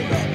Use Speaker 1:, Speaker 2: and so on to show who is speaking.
Speaker 1: baby.